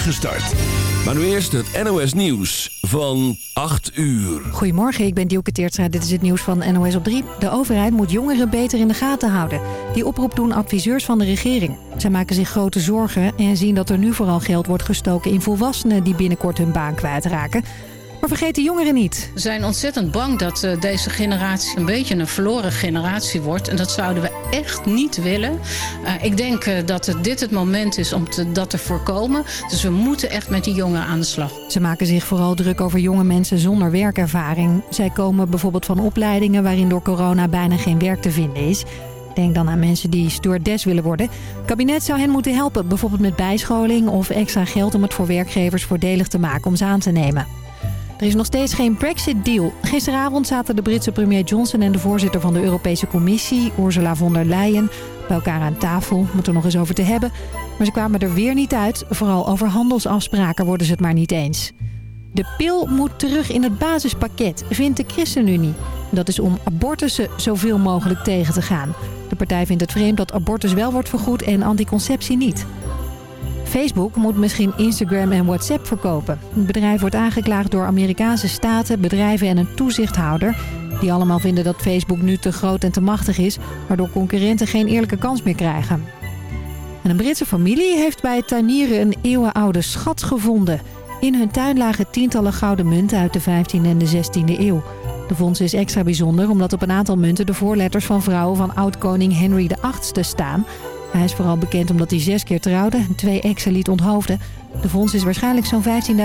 start. Maar nu eerst het NOS Nieuws van 8 uur. Goedemorgen, ik ben Dielke Teertstra. Dit is het nieuws van NOS op 3. De overheid moet jongeren beter in de gaten houden. Die oproep doen adviseurs van de regering. Zij maken zich grote zorgen en zien dat er nu vooral geld wordt gestoken in volwassenen... die binnenkort hun baan kwijtraken. Maar vergeet de jongeren niet. We zijn ontzettend bang dat uh, deze generatie een beetje een verloren generatie wordt. En dat zouden we echt niet willen. Uh, ik denk uh, dat dit het moment is om te, dat te voorkomen. Dus we moeten echt met die jongeren aan de slag. Ze maken zich vooral druk over jonge mensen zonder werkervaring. Zij komen bijvoorbeeld van opleidingen waarin door corona bijna geen werk te vinden is. Denk dan aan mensen die stewardess willen worden. Het kabinet zou hen moeten helpen, bijvoorbeeld met bijscholing of extra geld om het voor werkgevers voordelig te maken om ze aan te nemen. Er is nog steeds geen Brexit-deal. Gisteravond zaten de Britse premier Johnson en de voorzitter van de Europese Commissie, Ursula von der Leyen, bij elkaar aan tafel er nog eens over te hebben. Maar ze kwamen er weer niet uit. Vooral over handelsafspraken worden ze het maar niet eens. De pil moet terug in het basispakket, vindt de ChristenUnie. Dat is om abortussen zoveel mogelijk tegen te gaan. De partij vindt het vreemd dat abortus wel wordt vergoed en anticonceptie niet. Facebook moet misschien Instagram en WhatsApp verkopen. Het bedrijf wordt aangeklaagd door Amerikaanse staten, bedrijven en een toezichthouder... die allemaal vinden dat Facebook nu te groot en te machtig is... waardoor concurrenten geen eerlijke kans meer krijgen. En een Britse familie heeft bij tuinieren een eeuwenoude schat gevonden. In hun tuin lagen tientallen gouden munten uit de 15e en de 16e eeuw. De vondst is extra bijzonder omdat op een aantal munten de voorletters van vrouwen van oud-koning Henry VIII staan... Hij is vooral bekend omdat hij zes keer trouwde en twee exen liet onthoofden. De fonds is waarschijnlijk zo'n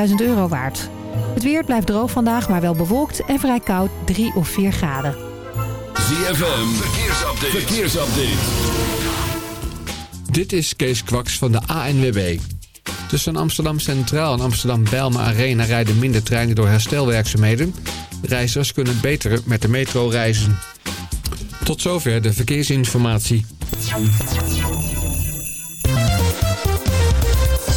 15.000 euro waard. Het weer blijft droog vandaag, maar wel bewolkt en vrij koud, 3 of 4 graden. ZFM, verkeersupdate. verkeersupdate. Dit is Kees Kwaks van de ANWB. Tussen Amsterdam Centraal en Amsterdam Bijlmer Arena rijden minder treinen door herstelwerkzaamheden. Reizigers kunnen beter met de metro reizen. Tot zover de verkeersinformatie.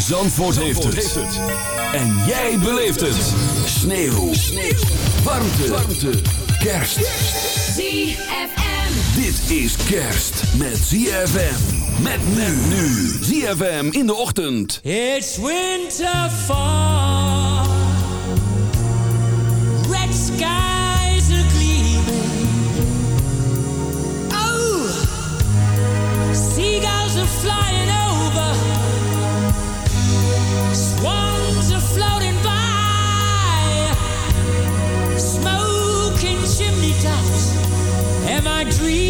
Zandvoort, heeft, het. En jij beleeft het. Sneeuw. Sneeuw. Warmte. Warmte. Kerst. ZFM. Dit is kerst met ZFM. Met men nu. ZFM in de ochtend. It's winter fall. my dreams.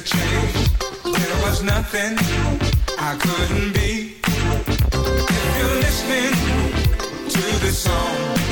to change. There was nothing I couldn't be. If you're listening to this song.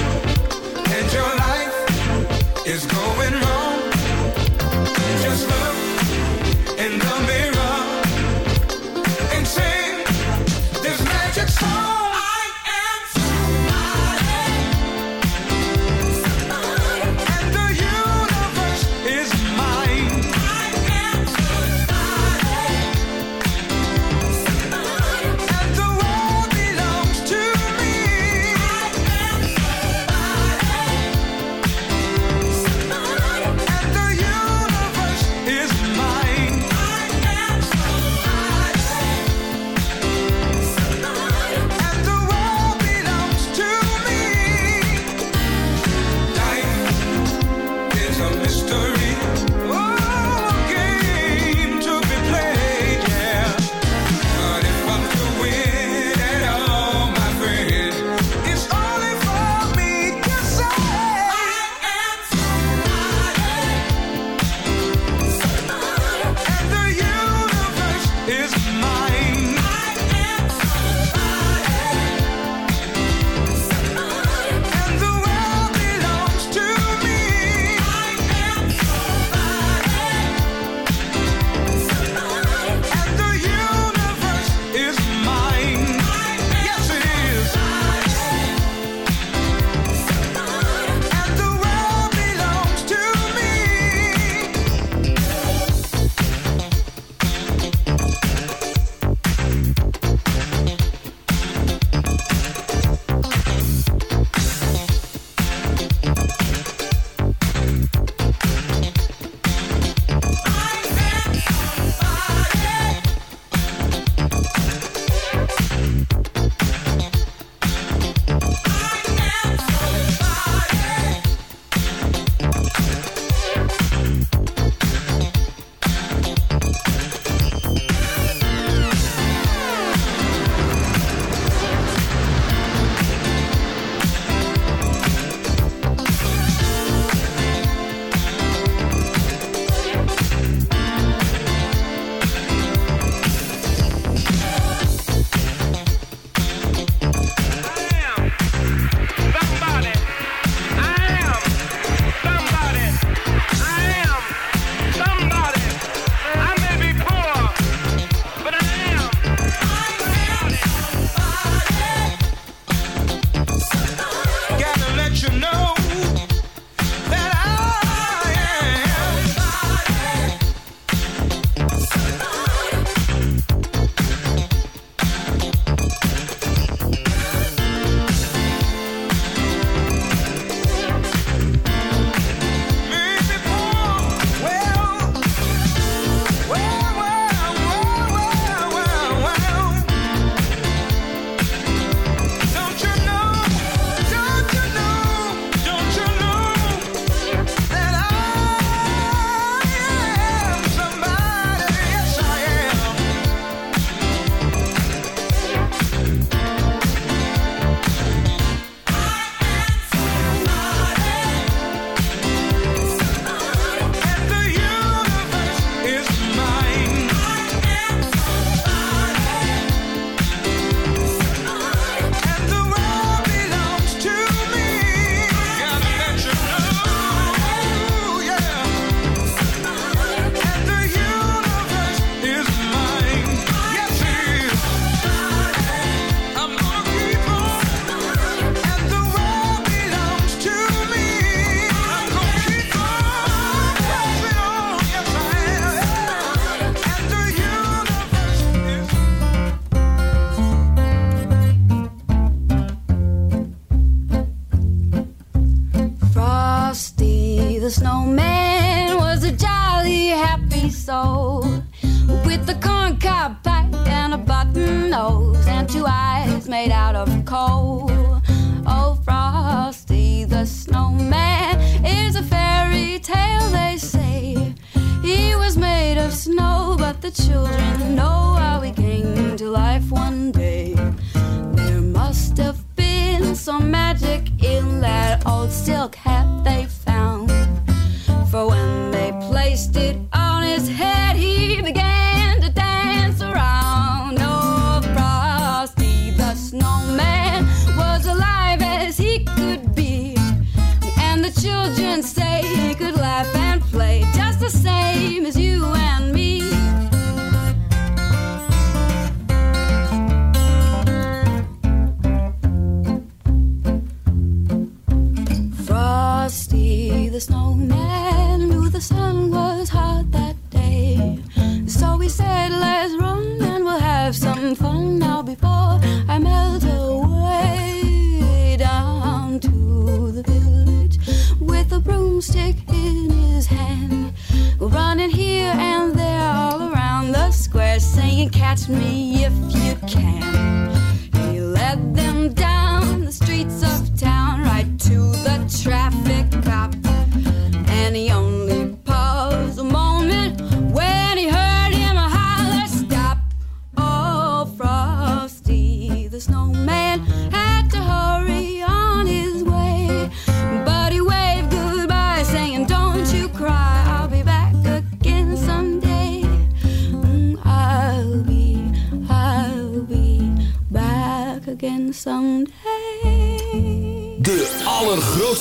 the snowman knew the sun was hot that day. So he said, Let's run and we'll have some fun now before I melt away down to the village with a broomstick in his hand. Running here and there all around the square, saying, Catch me if you can.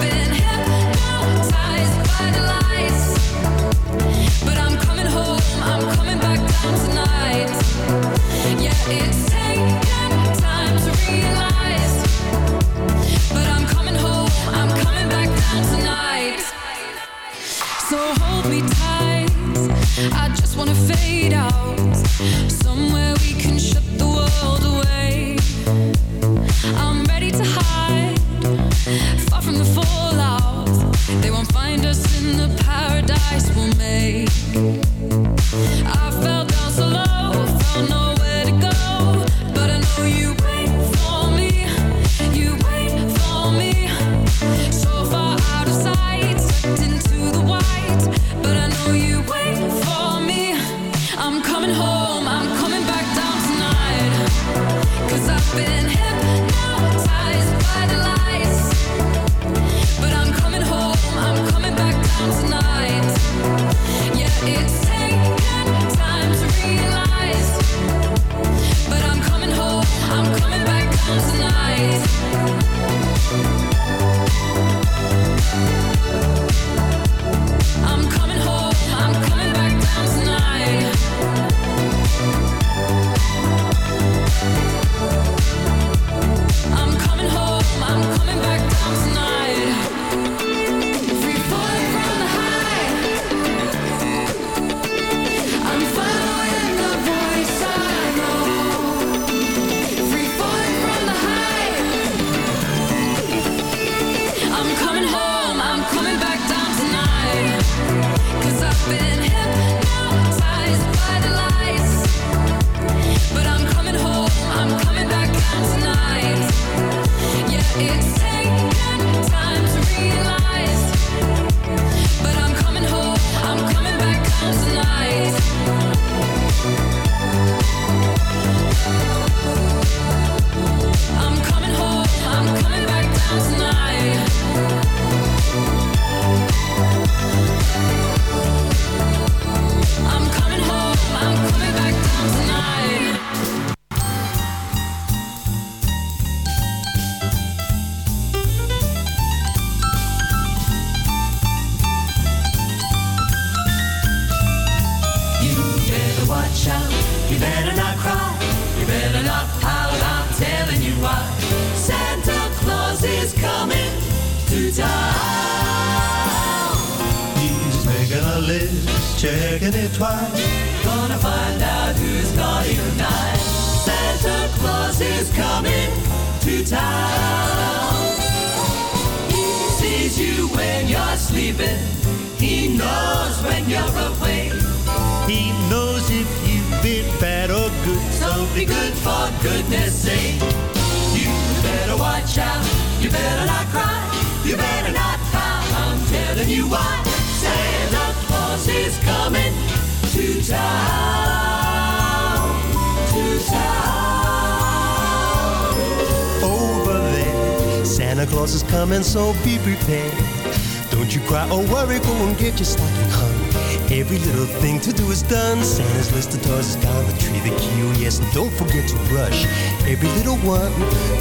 Been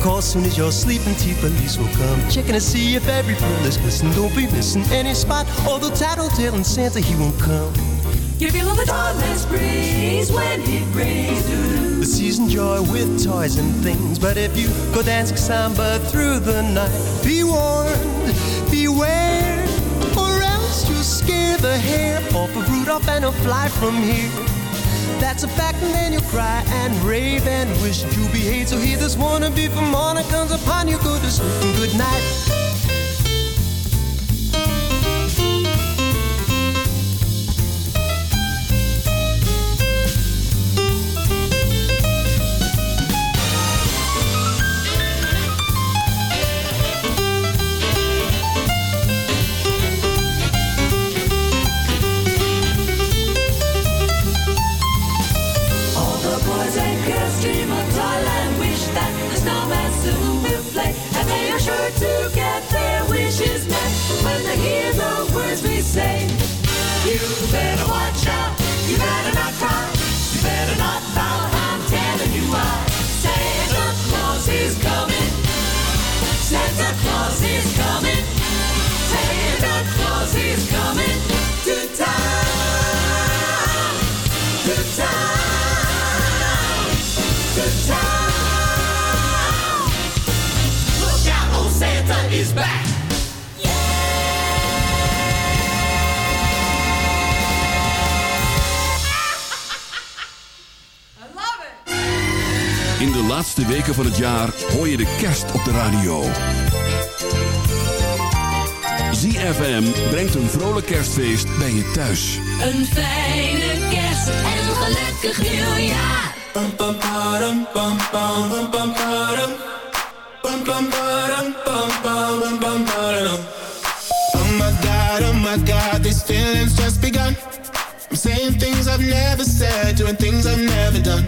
Call soon as you're sleeping, tea police will come. Checking to see if every pearl is glisten. Don't be missing any spot. Although tattletelling Santa, he won't come. Give you feel the dawnless breeze when he brings The season joy with toys and things. But if you go dancing samba through the night, be warned, beware, or else you'll scare the hair off of Rudolph and he'll fly from here. That's a fact, and then you'll cry and rave and wish you be behave. So hear this wannabe from morning comes upon you. Go to sleep and good night. Kerst op de radio. ZFM brengt een vrolijk kerstfeest bij je thuis. Een fijne kerst en een gelukkig nieuwjaar. Oh my god, oh my god, these feelings just begun. I'm saying things I've never said, doing things I've never done.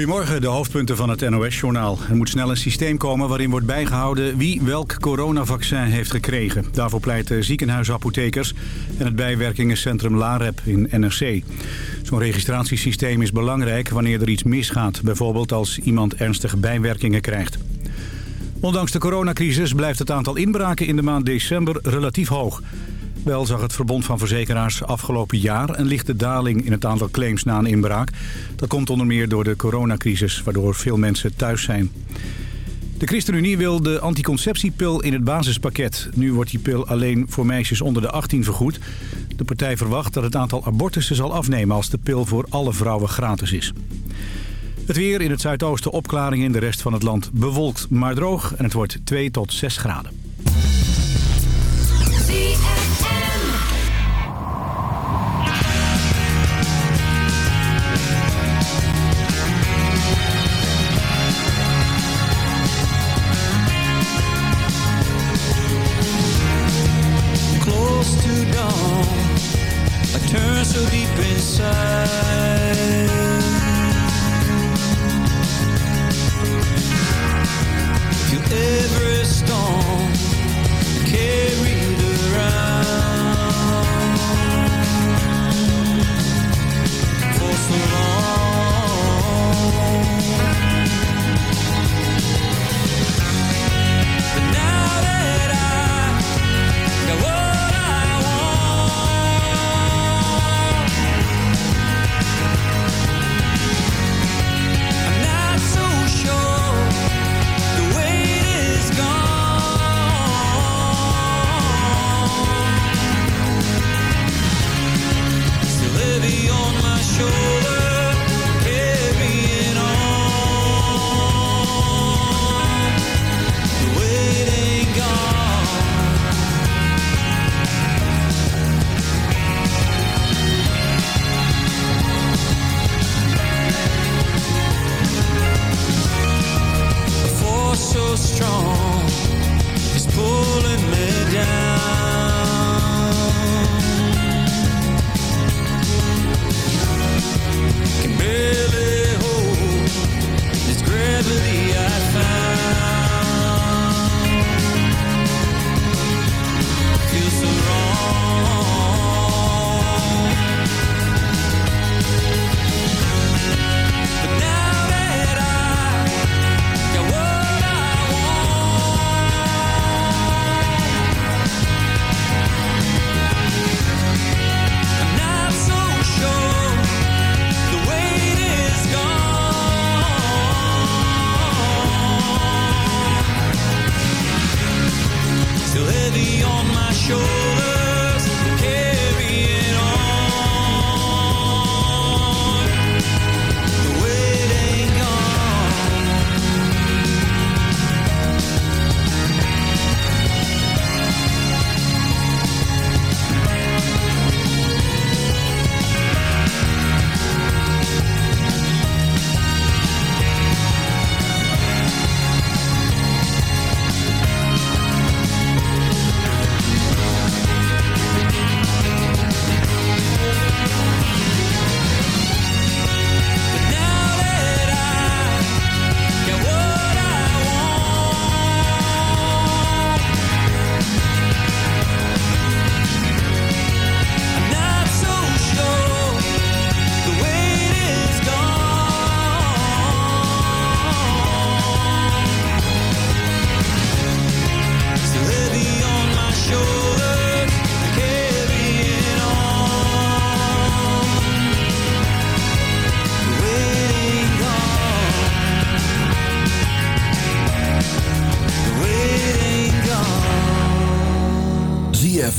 Goedemorgen, de hoofdpunten van het NOS-journaal. Er moet snel een systeem komen waarin wordt bijgehouden wie welk coronavaccin heeft gekregen. Daarvoor pleiten ziekenhuisapothekers en het bijwerkingencentrum LAREP in NRC. Zo'n registratiesysteem is belangrijk wanneer er iets misgaat. Bijvoorbeeld als iemand ernstige bijwerkingen krijgt. Ondanks de coronacrisis blijft het aantal inbraken in de maand december relatief hoog. Wel zag het Verbond van Verzekeraars afgelopen jaar een lichte daling in het aantal claims na een inbraak. Dat komt onder meer door de coronacrisis, waardoor veel mensen thuis zijn. De ChristenUnie wil de anticonceptiepil in het basispakket. Nu wordt die pil alleen voor meisjes onder de 18 vergoed. De partij verwacht dat het aantal abortussen zal afnemen als de pil voor alle vrouwen gratis is. Het weer in het zuidoosten opklaringen in de rest van het land bewolkt maar droog en het wordt 2 tot 6 graden.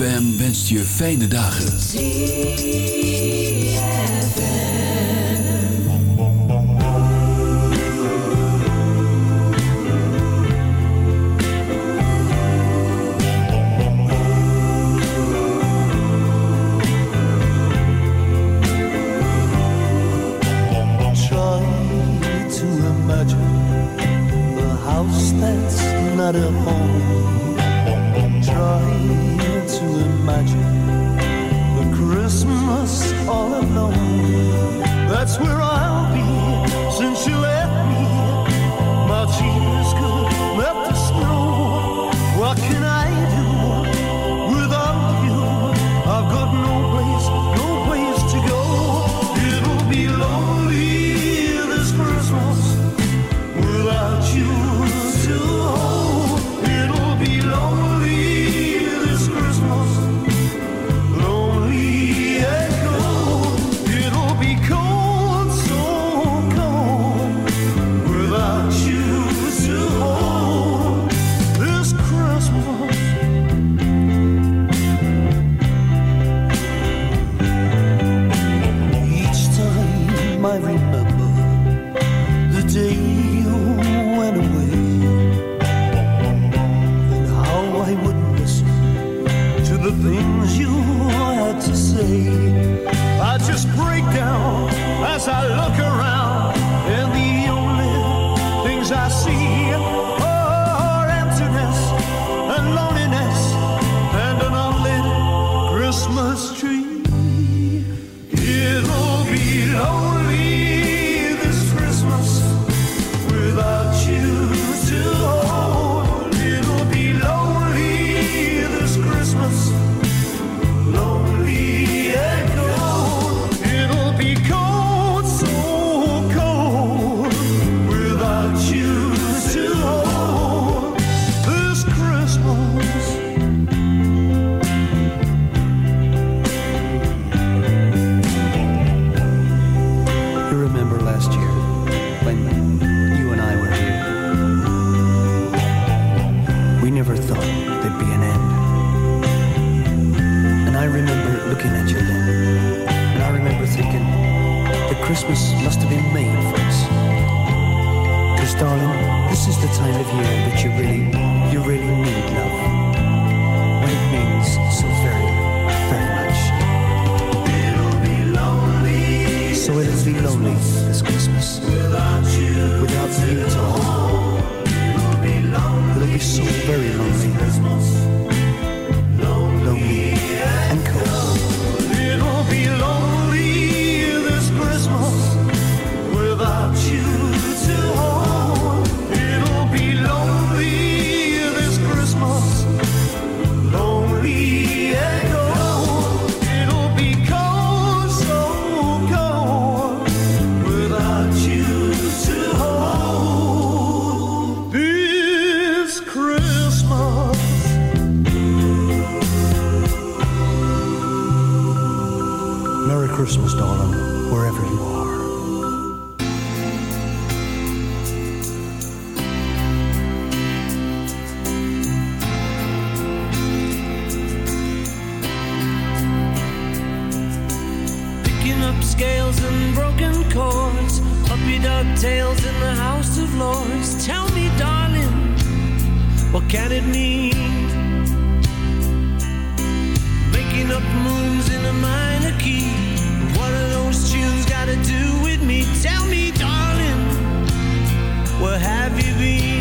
ZFM wenst je fijne dagen. Try to imagine a house that's not a magic. The Christmas all alone. That's where I. tales in the house of lords. Tell me, darling, what can it mean? Making up moons in a minor key. What are those tunes got to do with me? Tell me, darling, where have you been?